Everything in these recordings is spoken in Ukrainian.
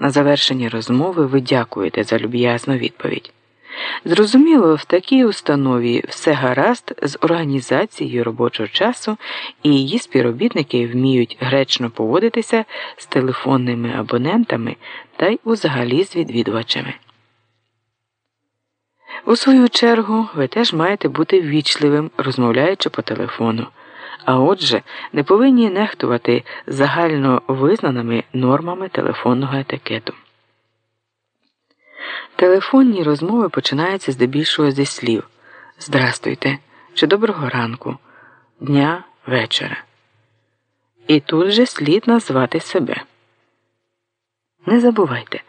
На завершення розмови ви дякуєте за люб'язну відповідь. Зрозуміло, в такій установі все гаразд з організацією робочого часу і її співробітники вміють гречно поводитися з телефонними абонентами та й узагалі з відвідувачами. У свою чергу ви теж маєте бути ввічливим, розмовляючи по телефону. А отже, не повинні нехтувати загально визнаними нормами телефонного етикету. Телефонні розмови починаються здебільшого зі слів Здрастуйте чи доброго ранку, дня вечора. І тут же слід назвати себе. Не забувайте,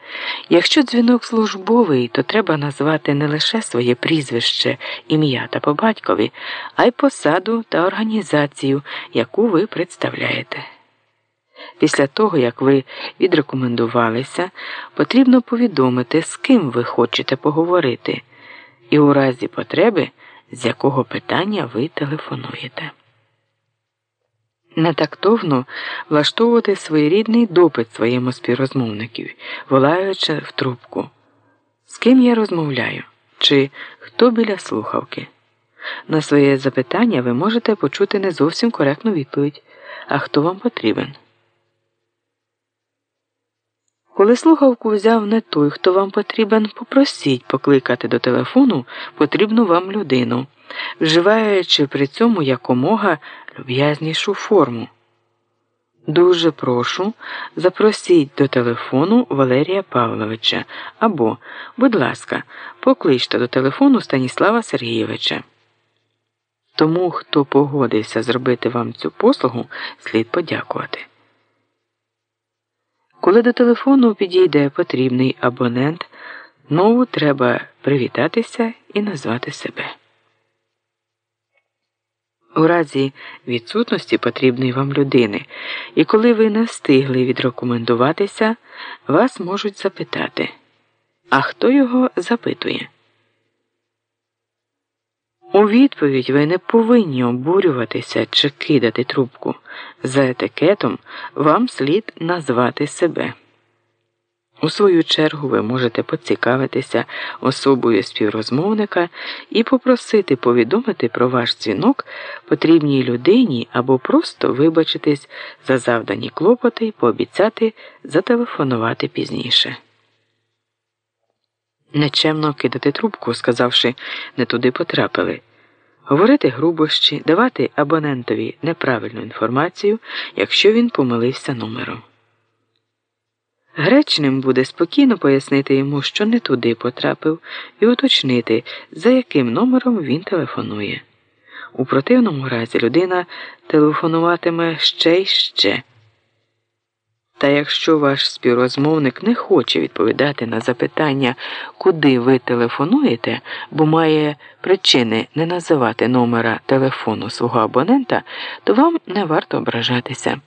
якщо дзвінок службовий, то треба назвати не лише своє прізвище, ім'я та по батькові, а й посаду та організацію, яку ви представляєте. Після того, як ви відрекомендувалися, потрібно повідомити, з ким ви хочете поговорити, і у разі потреби, з якого питання ви телефонуєте. Нетактовно влаштовувати своєрідний допит своєму співрозмовників, волаючи в трубку. З ким я розмовляю? Чи хто біля слухавки? На своє запитання ви можете почути не зовсім коректну відповідь, а хто вам потрібен. Коли слухавку взяв не той, хто вам потрібен, попросіть покликати до телефону потрібну вам людину, вживаючи при цьому якомога люб'язнішу форму. Дуже прошу, запросіть до телефону Валерія Павловича або, будь ласка, покличте до телефону Станіслава Сергійовича. Тому, хто погодився зробити вам цю послугу, слід подякувати. Коли до телефону підійде потрібний абонент, знову треба привітатися і назвати себе. У разі відсутності потрібної вам людини, і коли ви не встигли відрекомендуватися, вас можуть запитати, а хто його запитує? У відповідь ви не повинні обурюватися чи кидати трубку. За етикетом вам слід назвати себе. У свою чергу ви можете поцікавитися особою співрозмовника і попросити повідомити про ваш дзвінок потрібній людині або просто вибачитись за завдані клопоти і пообіцяти зателефонувати пізніше. Нечемно кидати трубку, сказавши не туди потрапили, говорити грубощі, давати абонентові неправильну інформацію, якщо він помилився номером. Гречним буде спокійно пояснити йому, що не туди потрапив, і уточнити, за яким номером він телефонує. У противному разі людина телефонуватиме ще й ще. Та якщо ваш співрозмовник не хоче відповідати на запитання, куди ви телефонуєте, бо має причини не називати номера телефону свого абонента, то вам не варто ображатися.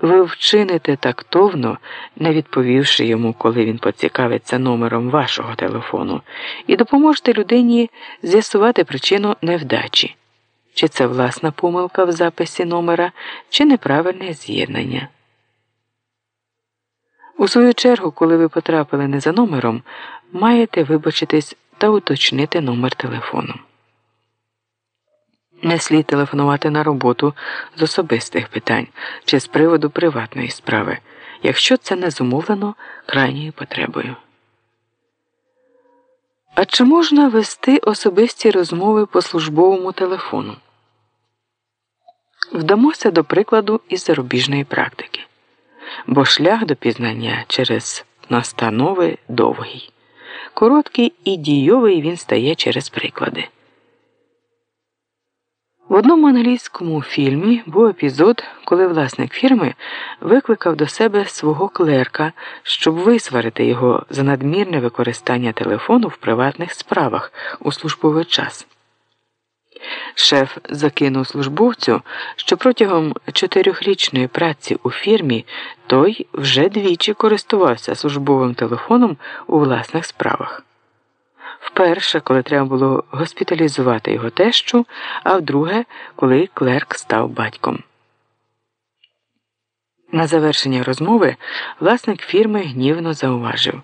Ви вчините тактовно, не відповівши йому, коли він поцікавиться номером вашого телефону, і допоможете людині з'ясувати причину невдачі, чи це власна помилка в записі номера, чи неправильне з'єднання. У свою чергу, коли ви потрапили не за номером, маєте вибачитись та уточнити номер телефону. Не слід телефонувати на роботу з особистих питань чи з приводу приватної справи, якщо це не зумовлено крайньою потребою. А чи можна вести особисті розмови по службовому телефону? Вдамося до прикладу із зарубіжної практики бо шлях до пізнання через настанови довгий. Короткий і дійовий він стає через приклади. В одному англійському фільмі був епізод, коли власник фірми викликав до себе свого клерка, щоб висварити його за надмірне використання телефону в приватних справах у службовий час. Шеф закинув службовцю, що протягом чотирьохрічної праці у фірмі той вже двічі користувався службовим телефоном у власних справах. Вперше, коли треба було госпіталізувати його тещу, а вдруге, коли клерк став батьком. На завершення розмови власник фірми гнівно зауважив.